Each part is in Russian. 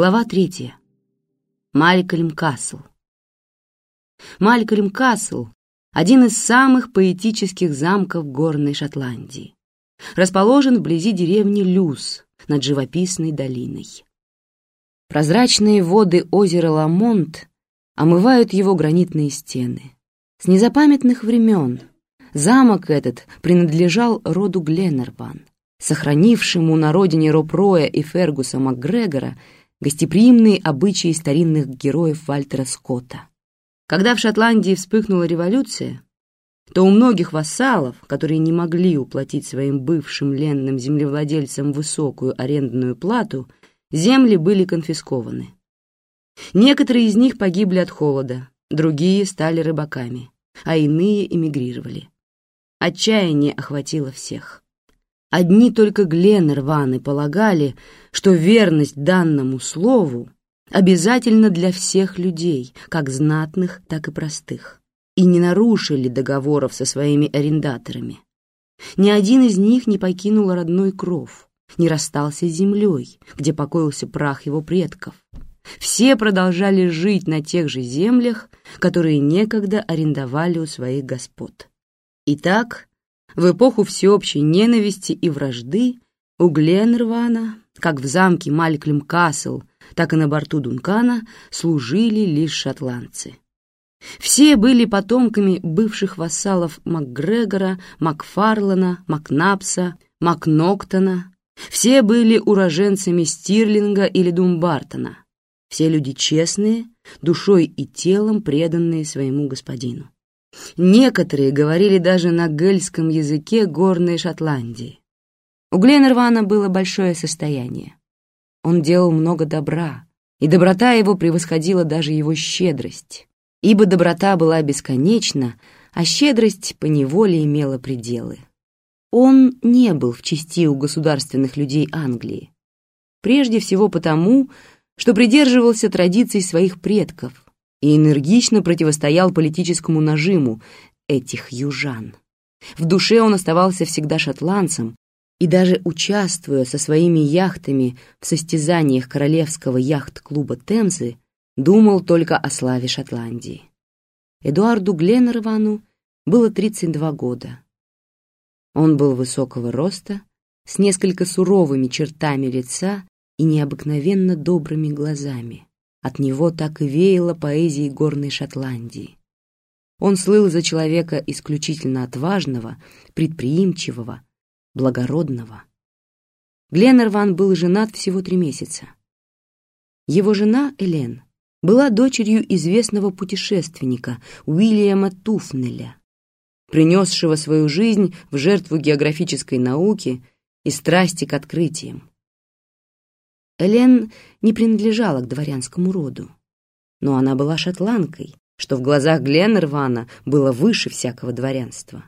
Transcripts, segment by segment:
Глава третья. Малькольм Касл. Малькольм Касл — один из самых поэтических замков горной Шотландии. Расположен вблизи деревни Люс над живописной долиной. Прозрачные воды озера Ламонт омывают его гранитные стены. С незапамятных времен замок этот принадлежал роду Гленнерван, сохранившему на родине Ропроя и Фергуса МакГрегора гостеприимные обычаи старинных героев Вальтера Скотта. Когда в Шотландии вспыхнула революция, то у многих вассалов, которые не могли уплатить своим бывшим ленным землевладельцам высокую арендную плату, земли были конфискованы. Некоторые из них погибли от холода, другие стали рыбаками, а иные эмигрировали. Отчаяние охватило всех. Одни только Гленнерваны полагали, что верность данному слову обязательна для всех людей, как знатных, так и простых, и не нарушили договоров со своими арендаторами. Ни один из них не покинул родной кров, не расстался с землей, где покоился прах его предков. Все продолжали жить на тех же землях, которые некогда арендовали у своих господ. Итак, в эпоху всеобщей ненависти и вражды у Гленрвана, как в замке Малькольм Касл, так и на борту Дункана, служили лишь шотландцы. Все были потомками бывших вассалов МакГрегора, Макфарлана, Макнапса, Макноктона. Все были уроженцами Стирлинга или Думбартона. Все люди честные, душой и телом преданные своему господину. Некоторые говорили даже на гельском языке горной Шотландии. У Гленнервана было большое состояние. Он делал много добра, и доброта его превосходила даже его щедрость, ибо доброта была бесконечна, а щедрость поневоле имела пределы. Он не был в чести у государственных людей Англии. Прежде всего потому, что придерживался традиций своих предков, и энергично противостоял политическому нажиму этих южан. В душе он оставался всегда шотландцем, и даже участвуя со своими яхтами в состязаниях Королевского яхт-клуба Темзы, думал только о славе Шотландии. Эдуарду Гленнервану было 32 года. Он был высокого роста, с несколько суровыми чертами лица и необыкновенно добрыми глазами. От него так и веяло поэзией горной Шотландии. Он слыл за человека исключительно отважного, предприимчивого, благородного. Гленнерван был женат всего три месяца. Его жена, Элен, была дочерью известного путешественника Уильяма Туфнеля, принесшего свою жизнь в жертву географической науке и страсти к открытиям. Элен не принадлежала к дворянскому роду, но она была шотландкой, что в глазах Гленнервана было выше всякого дворянства.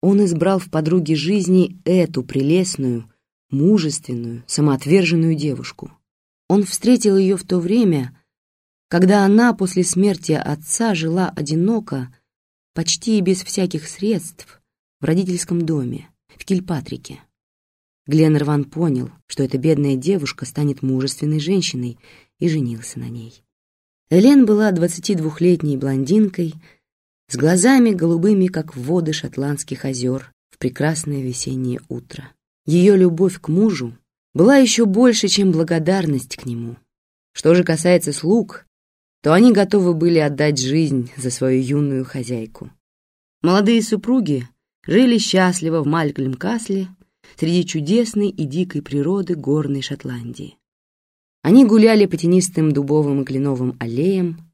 Он избрал в подруге жизни эту прелестную, мужественную, самоотверженную девушку. Он встретил ее в то время, когда она после смерти отца жила одиноко, почти без всяких средств, в родительском доме, в Кильпатрике. Гленнерван понял, что эта бедная девушка станет мужественной женщиной, и женился на ней. Элен была 22-летней блондинкой с глазами голубыми, как воды шотландских озер в прекрасное весеннее утро. Ее любовь к мужу была еще больше, чем благодарность к нему. Что же касается слуг, то они готовы были отдать жизнь за свою юную хозяйку. Молодые супруги жили счастливо в Малькольм-Касле среди чудесной и дикой природы горной Шотландии. Они гуляли по тенистым дубовым и кленовым аллеям,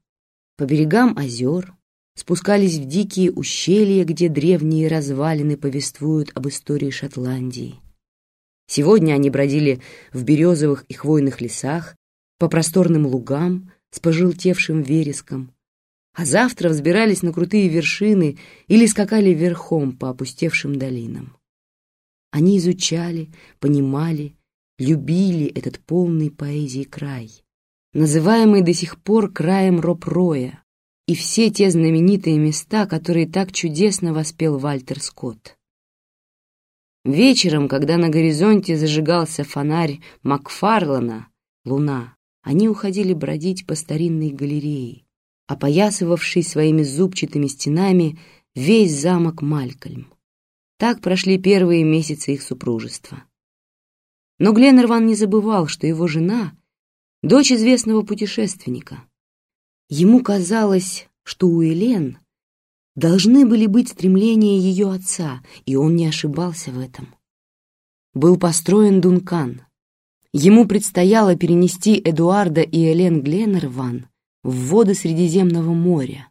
по берегам озер, спускались в дикие ущелья, где древние развалины повествуют об истории Шотландии. Сегодня они бродили в березовых и хвойных лесах, по просторным лугам с пожелтевшим вереском, а завтра взбирались на крутые вершины или скакали верхом по опустевшим долинам. Они изучали, понимали, любили этот полный поэзии край, называемый до сих пор краем Роб-Роя, и все те знаменитые места, которые так чудесно воспел Вальтер Скотт. Вечером, когда на горизонте зажигался фонарь Макфарлана, луна, они уходили бродить по старинной галерее, опоясывавшей своими зубчатыми стенами весь замок Малькольм. Так прошли первые месяцы их супружества. Но Гленнерван не забывал, что его жена — дочь известного путешественника. Ему казалось, что у Элен должны были быть стремления ее отца, и он не ошибался в этом. Был построен Дункан. Ему предстояло перенести Эдуарда и Элен Гленнерван в воды Средиземного моря.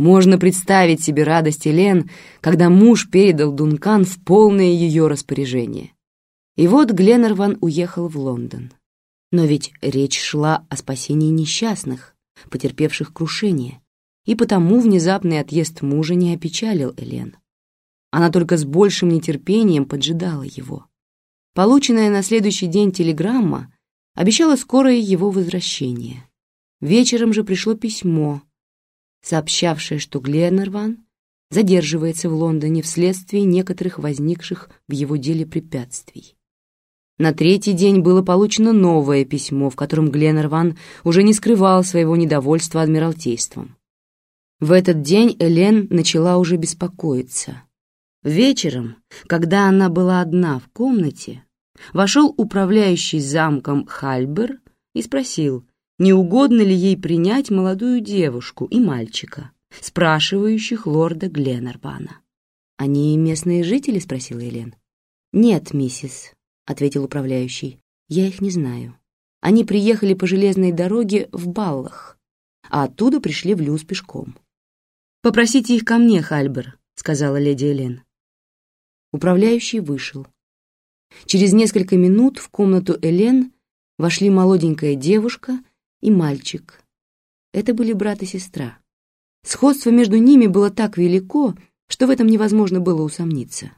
Можно представить себе радость Элен, когда муж передал Дункан в полное ее распоряжение. И вот Гленнерван уехал в Лондон. Но ведь речь шла о спасении несчастных, потерпевших крушение, и потому внезапный отъезд мужа не опечалил Элен. Она только с большим нетерпением поджидала его. Полученная на следующий день телеграмма обещала скорое его возвращение. Вечером же пришло письмо, сообщавшее, что Гленнерван задерживается в Лондоне вследствие некоторых возникших в его деле препятствий. На третий день было получено новое письмо, в котором Гленнерван уже не скрывал своего недовольства адмиралтейством. В этот день Элен начала уже беспокоиться. Вечером, когда она была одна в комнате, вошел управляющий замком Хальбер и спросил, не угодно ли ей принять молодую девушку и мальчика, спрашивающих лорда Гленнервана. «Они местные жители?» — спросила Элен. «Нет, миссис», — ответил управляющий. «Я их не знаю. Они приехали по железной дороге в Баллах, а оттуда пришли в Люс пешком». «Попросите их ко мне, Хальбер», — сказала леди Элен. Управляющий вышел. Через несколько минут в комнату Элен вошли молоденькая девушка и мальчик. Это были брат и сестра. Сходство между ними было так велико, что в этом невозможно было усомниться.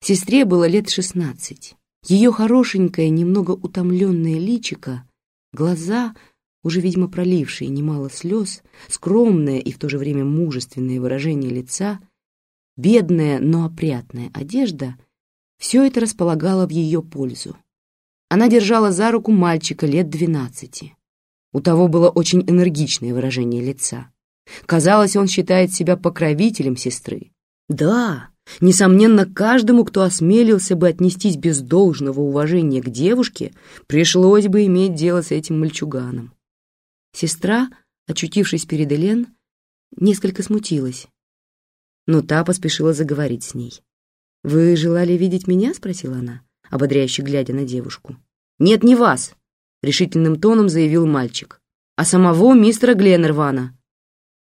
Сестре было лет шестнадцать. Ее хорошенькое, немного утомленное личико, глаза, уже, видимо, пролившие немало слез, скромное и в то же время мужественное выражение лица, бедная, но опрятная одежда — все это располагало в ее пользу. Она держала за руку мальчика лет двенадцати. У того было очень энергичное выражение лица. Казалось, он считает себя покровителем сестры. Да, Несомненно, каждому, кто осмелился бы отнестись без должного уважения к девушке, пришлось бы иметь дело с этим мальчуганом. Сестра, очутившись перед Элен, несколько смутилась, но та поспешила заговорить с ней. «Вы желали видеть меня?» — спросила она, ободряюще глядя на девушку. «Нет, не вас!» — решительным тоном заявил мальчик. «А самого мистера Гленнервана!»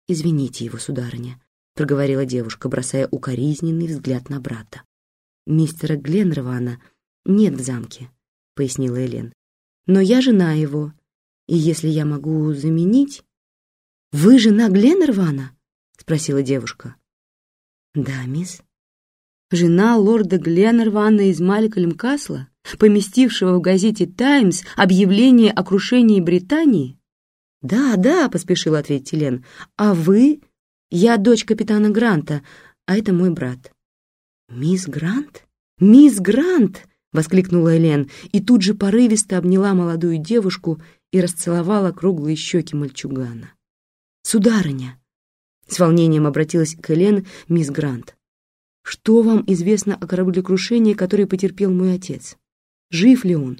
«Извините его, сударыня», проговорила девушка, бросая укоризненный взгляд на брата. «Мистера Гленрвана нет в замке», — пояснила Элен. «Но я жена его, и если я могу заменить...» «Вы жена Гленрвана?» — спросила девушка. «Да, мисс». «Жена лорда Гленнервана из Малькольм-Касла, поместившего в газете «Таймс» объявление о крушении Британии?» «Да, да», — поспешила ответить Элен. «А вы я дочь капитана Гранта, а это мой брат». «Мисс Грант? Мисс Грант!» — воскликнула Элен и тут же порывисто обняла молодую девушку и расцеловала круглые щеки мальчугана. «Сударыня!» — с волнением обратилась к Элен мисс Грант. «Что вам известно о кораблекрушении, которое потерпел мой отец? Жив ли он?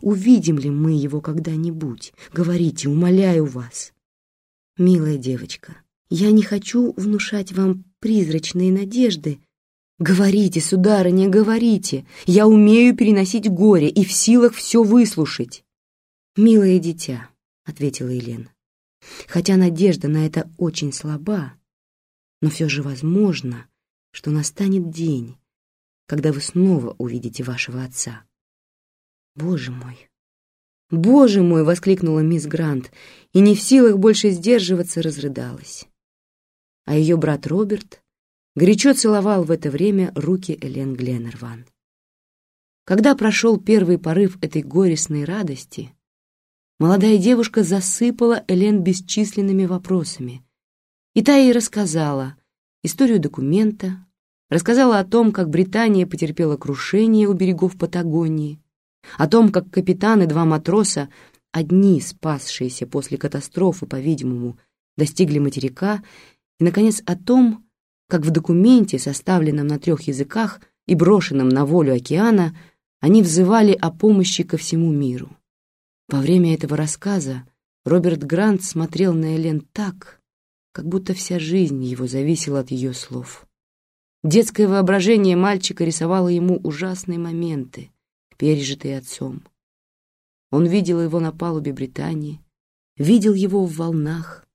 Увидим ли мы его когда-нибудь? Говорите, умоляю вас!» «Милая девочка», я не хочу внушать вам призрачные надежды. Говорите, сударыня, говорите. Я умею переносить горе и в силах все выслушать. Милое дитя, — ответила Елена, — хотя надежда на это очень слаба, но все же возможно, что настанет день, когда вы снова увидите вашего отца. Боже мой! Боже мой! — воскликнула мисс Грант, и не в силах больше сдерживаться разрыдалась а ее брат Роберт горячо целовал в это время руки Элен Гленнерван. Когда прошел первый порыв этой горестной радости, молодая девушка засыпала Элен бесчисленными вопросами, и та ей рассказала историю документа, рассказала о том, как Британия потерпела крушение у берегов Патагонии, о том, как капитан и два матроса одни спасшиеся после катастрофы, по-видимому, достигли материка, и, наконец, о том, как в документе, составленном на трех языках и брошенном на волю океана, они взывали о помощи ко всему миру. Во время этого рассказа Роберт Грант смотрел на Элен так, как будто вся жизнь его зависела от ее слов. Детское воображение мальчика рисовало ему ужасные моменты, пережитые отцом. Он видел его на палубе Британии, видел его в волнах,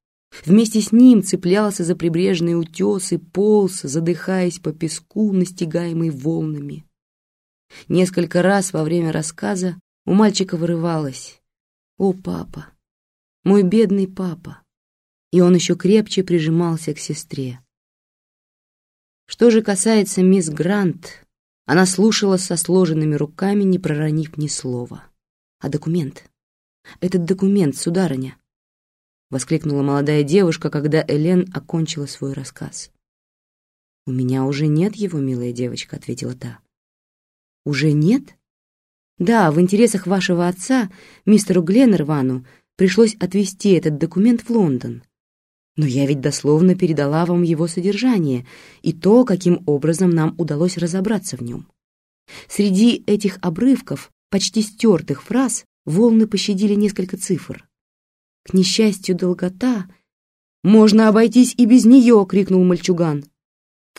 вместе с ним цеплялся за прибрежные утесы, полз, задыхаясь по песку, настигаемый волнами. Несколько раз во время рассказа у мальчика вырывалось «О, папа! Мой бедный папа!» И он еще крепче прижимался к сестре. Что же касается мисс Грант, она слушала со сложенными руками, не проронив ни слова. А документ? Этот документ, сударыня, — воскликнула молодая девушка, когда Элен окончила свой рассказ. «У меня уже нет его, милая девочка», — ответила та. «Уже нет?» «Да, в интересах вашего отца, мистеру Гленнервану, пришлось отвезти этот документ в Лондон. Но я ведь дословно передала вам его содержание и то, каким образом нам удалось разобраться в нем. Среди этих обрывков, почти стертых фраз, волны пощадили несколько цифр. К несчастью, долгота... «Можно обойтись и без нее!» — крикнул мальчуган.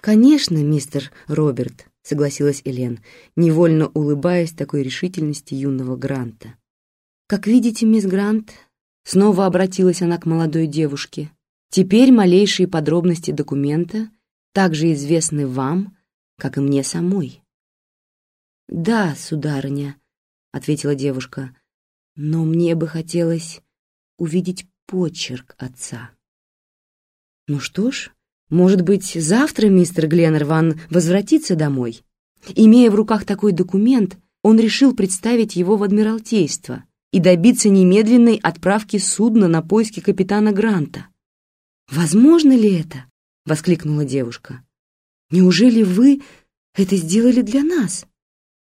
«Конечно, мистер Роберт», — согласилась Элен, невольно улыбаясь такой решительности юного Гранта. «Как видите, мисс Грант...» Снова обратилась она к молодой девушке. Теперь малейшие подробности документа также известны вам, как и мне самой. «Да, сударыня», — ответила девушка, — «но мне бы хотелось увидеть почерк отца». «Ну что ж, может быть, завтра мистер Гленнерван возвратится домой?» Имея в руках такой документ, он решил представить его в Адмиралтейство и добиться немедленной отправки судна на поиски капитана Гранта. «Возможно ли это?» — воскликнула девушка. «Неужели вы это сделали для нас?»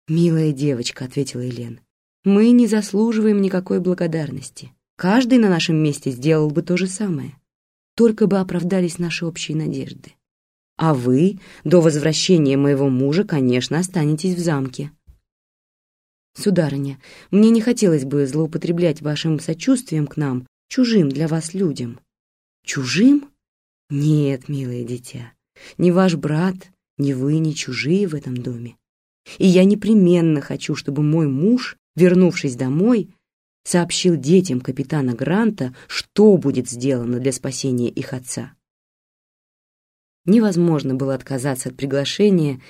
«Милая девочка», — ответила Елена, — «мы не заслуживаем никакой благодарности. Каждый на нашем месте сделал бы то же самое. Только бы оправдались наши общие надежды. А вы до возвращения моего мужа, конечно, останетесь в замке». «Сударыня, мне не хотелось бы злоупотреблять вашим сочувствием к нам, чужим для вас людям», Чужим? Нет, милое дитя, ни ваш брат, ни вы не чужие в этом доме. И я непременно хочу, чтобы мой муж, вернувшись домой, сообщил детям капитана Гранта, что будет сделано для спасения их отца. Невозможно было отказаться от приглашения,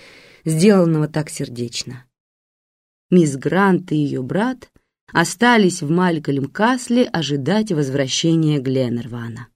сделанного так сердечно. Мисс Грант и ее брат остались в Малькольм-Касле ожидать возвращения Гленнервана.